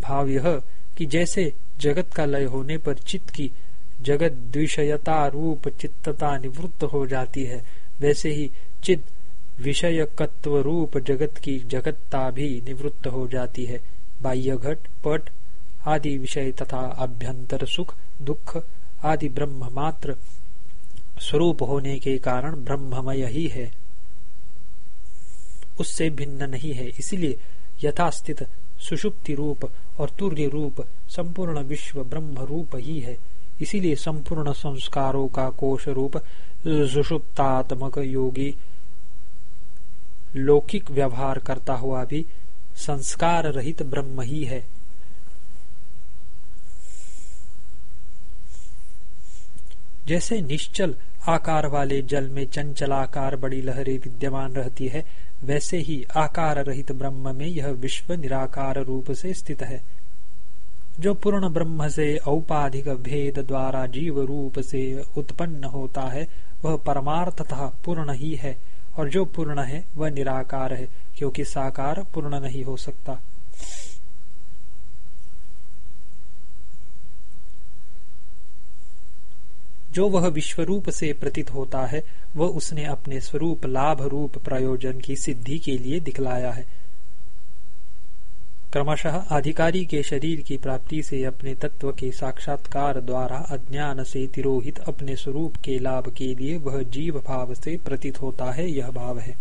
भाव यह कि जैसे जगत का लय होने पर चित्त की जगत द्विषयता रूप चित्तता निवृत्त हो जाती है, वैसे ही चित्त विषयकत्व रूप जगत की जगत्ता भी निवृत्त हो जाती है। बाह्य घट, पट आदि विषय तथा अभ्यंतर सुख, दुख आदि ब्रह्म मात्र स्वरूप होने के कारण ब्रह्ममय ही है। उससे भिन्न नहीं है, इसलिए यथास्थित सुषुप्ति रूप और तुर्य रूप संपूर्ण विश्व ब्रह्म रूप ही है। इसीलिए संपूर्ण संस्कारों का कोश रूप सुषुप्तात्मक योगी लौकिक व्यवहार करता हुआ भी संस्कार रहित ब्रह्म ही है। जैसे निश्चल आकार वाले जल में चंचलाकार बड़ी लहरें विद्यमान रहती है, वैसे ही आकार रहित ब्रह्म में यह विश्व निराकार रूप से स्थित है। जो पूर्ण ब्रह्म से औपाधिक भेद द्वारा जीव रूप से उत्पन्न होता है, वह परमार्थतः पूर्ण ही है। और जो पूर्ण है, वह निराकार है, क्योंकि साकार पूर्ण नहीं हो सकता। जो वह विश्वरूप से प्रतीत होता है, वह उसने अपने स्वरूप लाभ रूप प्रयोजन की सिद्धि के लिए दिखलाया है। क्रमशः अधिकारी के शरीर की प्राप्ति से अपने तत्व के साक्षात्कार द्वारा अज्ञान से तिरोहित अपने स्वरूप के लाभ के लिए वह जीव भाव से प्रतीत होता है, यह भाव है।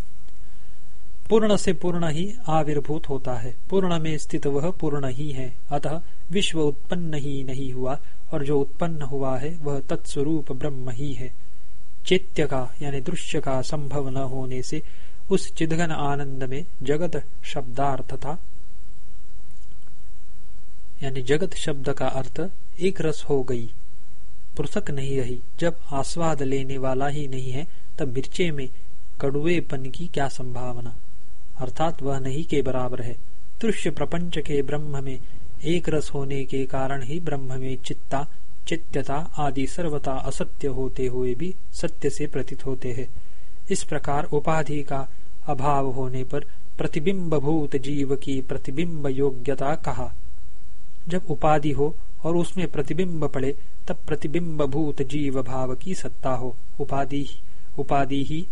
पूर्ण से पूर्ण ही आविर्भूत होता है। पूर्ण में स्थित वह पूर्ण ही है। अतः विश्व उत्पन्न ही नहीं हुआ, और जो उत्पन्न हुआ है, वह तत्स्वरूप ब्रह्म ही है। चैत्य का, यानी दृश्य का संभव न होने से उस चिदघन आनंद में जगत शब्दार्थ था। यानी जगत शब्द का अर्थ, एक रस हो गई। पृथक नहीं रही। जब आस्वाद लेने वाला ही नहीं है, तब मिर्चे में कड़ुएपन की क्या संभावना? अर्थात वह नहीं के बराबर है। दृश्य प्रपंच के ब्रह्म में एक रस होने के कारण ही ब्रह्म में चित्ता, चित्यता आदि सर्वता असत्य होते हुए भी सत्य से प्रतीत होते हैं। इस प्रकार उपाधि का अभाव होने पर प्रतिबिंब भूत जीव की प्रतिबिंब योग्यता कहा। जब उपाधि हो और उसमें प्रतिबिंब पड़े, तब प्रतिबिंब भूत जीव भाव की सत्ता हो। उपाधि उपाधि ही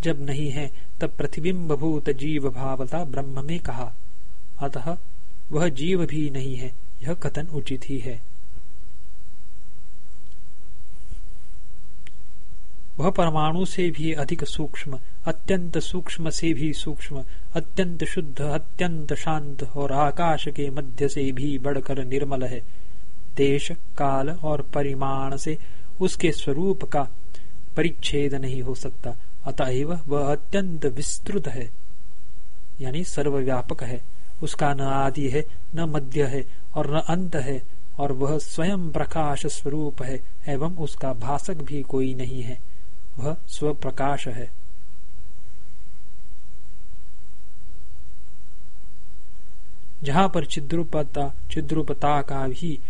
जब नहीं है, तब प्रतिबिंब भूत जीव भावता ब्रह्म में कहा। अतः वह जीव भी नहीं है, यह कथन उचित ही है। वह परमाणु से भी अधिक सूक्ष्म, अत्यंत सूक्ष्म से भी सूक्ष्म, अत्यंत शुद्ध, अत्यंत शांत और आकाश के मध्य से भी बढ़कर निर्मल है। देश, काल और परिमाण से उसके स्वरूप का परिच्छेद नहीं हो सकता। अतएव वह अत्यंत विस्तृत है, यानी सर्वव्यापक है। उसका न आदि है, न मध्य है और न अंत है और वह स्वयं प्रकाश स्वरूप है एवं उसका भाषक भी कोई नहीं है। वह स्वप्रकाश है। जहाँ पर चिद्रुपता चिद्रुपता का भी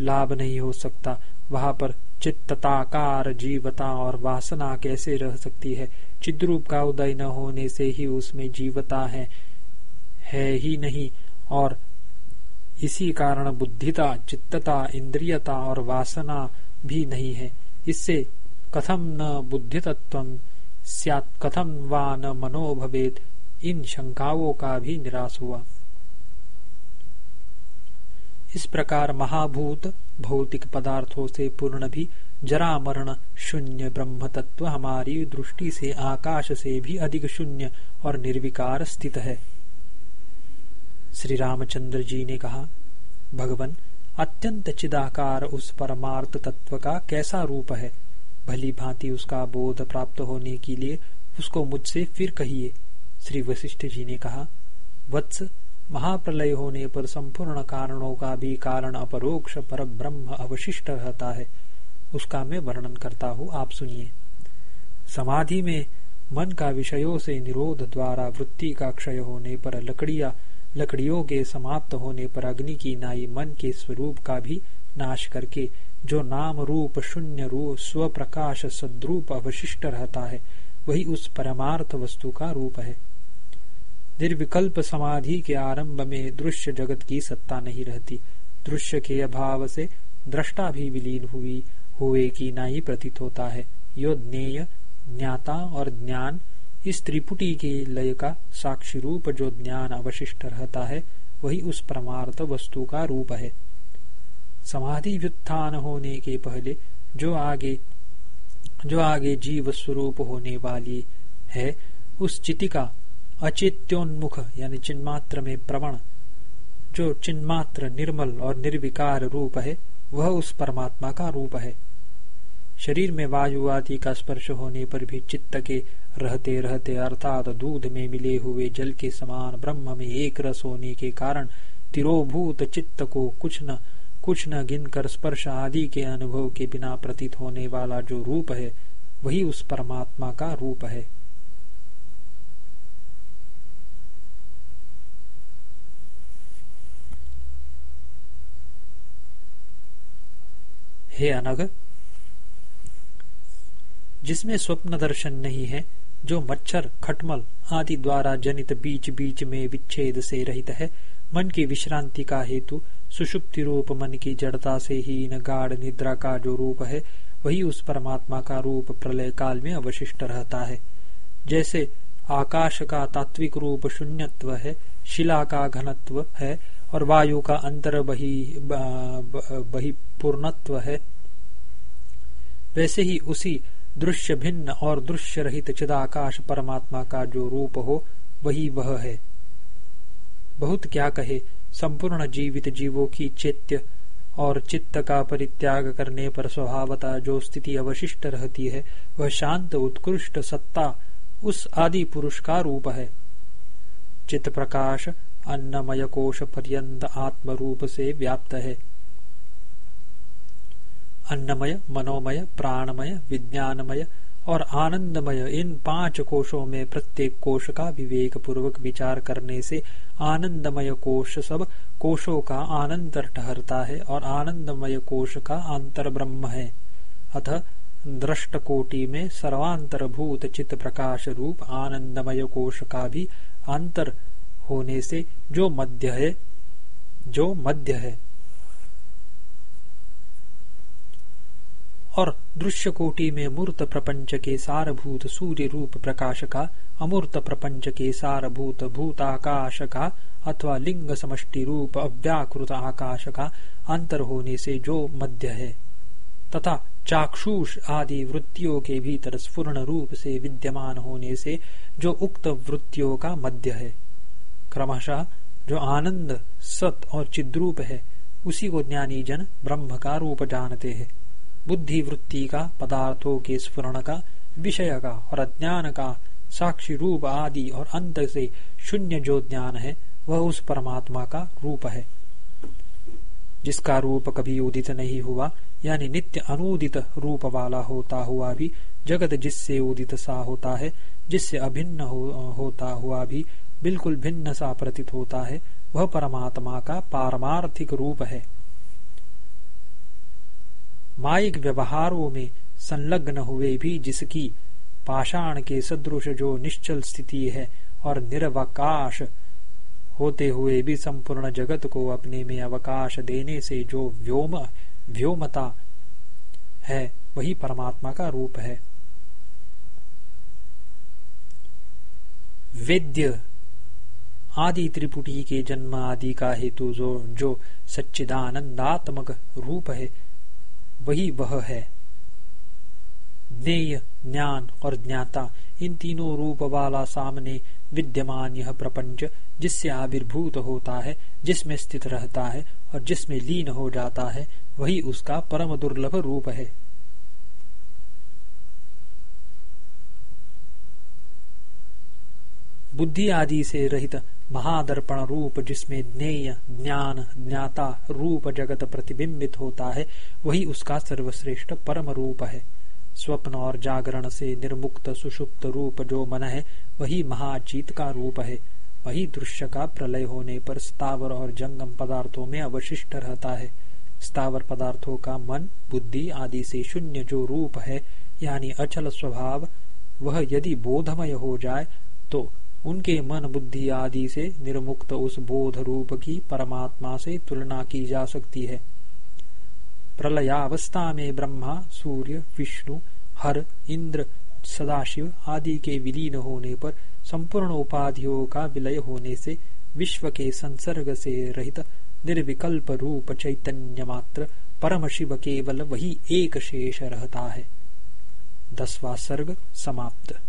लाभ नहीं हो सकता, वहाँ पर चित्तताकार जीवता और वासना कैसे रह सकती है? चिद्रूप का उदय न होने से ही उसमें जीवता है है ही नहीं और इसी कारण बुद्धिता, चित्तता, इंद्रियता और वासना भी नहीं है। इससे कथम न बुद्धितत्व कथम व न मनोभवेद इन शंकाओं का भी निराश हुआ। इस प्रकार महाभूत भौतिक पदार्थों से पूर्ण भी जरा मरण शून्य ब्रह्म तत्व हमारी दृष्टि से आकाश से भी अधिक शून्य और निर्विकार स्थित है। श्री रामचंद्र जी ने कहा, भगवान, अत्यंत चिदाकार उस परमार्थ तत्व का कैसा रूप है? भली भांति उसका बोध प्राप्त होने के लिए उसको मुझसे फिर कहिए। श्री वशिष्ठ जी ने कहा, वत्स, महाप्रलय होने पर संपूर्ण कारणों का भी कारण अपरोक्ष पर ब्रह्म अवशिष्ट रहता है। उसका मैं वर्णन करता हूँ, आप सुनिए। समाधि में मन का विषयों से निरोध द्वारा वृत्ति का क्षय होने पर लकड़िया, लकड़ियों के समाप्त होने पर अग्नि की नाई मन के स्वरूप का भी नाश करके जो नाम रूप शून्य रूप स्व प्रकाश सद्रूप अवशिष्ट रहता है, वही उस परमार्थ वस्तु का रूप है। निर्विकल्प समाधि के आरंभ में दृश्य जगत की सत्ता नहीं रहती। दृश्य के अभाव से दृष्टा भी विलीन हुई, हुए की ना ही प्रतीत होता है। यो ज्ञेय, ज्ञाता और ज्ञान इस त्रिपुटी के लय का साक्षी रूप जो ज्ञान अवशिष्ट रहता है, वही उस परमार्थ वस्तु का रूप है। समाधि व्युत्थान होने के पहले जो आगे जो आगे जीव स्वरूप होने वाली है, उस चितिका अचित्योन्मुख, यानी चिन्मात्र में प्रवण, जो चिन्मात्र निर्मल और निर्विकार रूप है, वह उस परमात्मा का रूप है। शरीर में वायु आदि का स्पर्श होने पर भी चित्त के रहते रहते, अर्थात दूध में मिले हुए जल के समान ब्रह्म में एक रस होने के कारण तिरोभूत चित्त को कुछ न कुछ न गिनकर स्पर्श आदि के अनुभव के बिना प्रतीत होने वाला जो रूप है, वही उस परमात्मा का रूप है। हे अनग जिसमें स्वप्न दर्शन नहीं है, जो मच्छर, खटमल आदि द्वारा जनित बीच बीच में विच्छेद से रहित है, मन की विश्रांति का हेतु सुषुप्ति रूप मन की जड़ता से हीन गाढ़ निद्रा का जो रूप है, वही उस परमात्मा का रूप प्रलय काल में अवशिष्ट रहता है। जैसे आकाश का तात्विक रूप शून्यत्व है, शिला का घनत्व है, और वायु का अंतर बही बही पूर्णत्व है, वैसे ही उसी दृश्य भिन्न और दृश्य रहित चिदाकाश परमात्मा का जो रूप हो, वही वह है। बहुत क्या कहे संपूर्ण जीवित जीवों की चैत्य और चित्त का परित्याग करने पर स्वभावता जो स्थिति अवशिष्ट रहती है, वह शांत, उत्कृष्ट सत्ता उस आदि पुरुष का रूप है। चित्त प्रकाश अन्नमय कोश पर्यंत आत्म रूप से व्याप्त है। अन्नमय, मनोमय, प्राणमय, विज्ञानमय और आनंदमय इन पाँच कोशों में प्रत्येक कोश का विवेक पूर्वक विचार करने से आनंदमय कोश सब कोशों का आनंतर ठहरता है और आनंदमय कोश का अंतर ब्रह्म है। अतः दृष्ट कोटि में सर्वांतरभूत चित्त प्रकाश रूप आनंदमय कोश का भी अंतर होने से जो मध्य है, जो मध्य है और दृश्य कोटि में मूर्त प्रपंच के सारभूत सूर्य रूप प्रकाश का अमूर्त प्रपंच के सारभूत भूताकाश का अथवा लिंग समष्टि रूप अव्याकृत आकाश का अंतर होने से जो मध्य है, तथा चाक्षुष आदि वृत्तियों के भीतर स्फुर्ण रूप से विद्यमान होने से जो उक्त वृत्तियों का मध्य है। क्रमशः जो आनंद, सत और चिद्रूप है, उसी को ज्ञानी जन ब्रह्म का रूप जानते हैं। बुद्धि वृत्ति का पदार्थों के स्फुरण का विषय का और अज्ञान का साक्षी रूप आदि और अंत से शून्य जो ज्ञान है वह उस परमात्मा का रूप है। जिसका रूप कभी उदित नहीं हुआ यानी नित्य अनुदित रूप वाला होता हुआ भी जगत जिससे उदित सा होता है जिससे अभिन्न हो, होता हुआ भी बिल्कुल भिन्न सा प्रतीत होता है वह परमात्मा का पारमार्थिक रूप है। माइक व्यवहारों में संलग्न हुए भी जिसकी पाषाण के सदृश जो निश्चल स्थिति है और निरवकाश होते हुए भी संपूर्ण जगत को अपने में अवकाश देने से जो व्योम, व्योमता है, वही परमात्मा का रूप है। वेद्य आदि त्रिपुटी के जन्म आदि का हेतु जो जो सच्चिदानंदात्मक रूप है वही वह है। ज्ञेय ज्ञान और ज्ञाता, इन तीनों रूप वाला सामने विद्यमान यह प्रपंच, जिससे आविर्भूत होता है, जिसमें स्थित रहता है और जिसमें लीन हो जाता है, वही उसका परम दुर्लभ रूप है। बुद्धि आदि से रहित महादर्पण रूप जिसमें ज्ञेय, ज्ञान, ज्ञाता रूप जगत प्रतिबिंबित होता है, वही उसका सर्वश्रेष्ठ परम रूप है। स्वप्न और जागरण से निर्मुक्त सुषुप्त रूप जो मन है, वही महाचीत का रूप है। वही दृश्य का प्रलय होने पर स्थावर और जंगम पदार्थों में अवशिष्ट रहता है। स्थावर पदार्थों का मन, बुद्धि आदि से शून्य जो रूप है, यानी अचल स्वभाव, वह यदि बोधमय हो जाए तो उनके मन बुद्धि आदि से निर्मुक्त उस बोध रूप की परमात्मा से तुलना की जा सकती है। प्रलयावस्था में ब्रह्मा, सूर्य, विष्णु, हर, इंद्र, सदाशिव आदि के विलीन होने पर संपूर्ण उपाधियों का विलय होने से विश्व के संसर्ग से रहित निर्विकल्प रूप चैतन्य मात्र परम शिव केवल वही एक शेष रहता है। दसवा सर्ग समाप्त।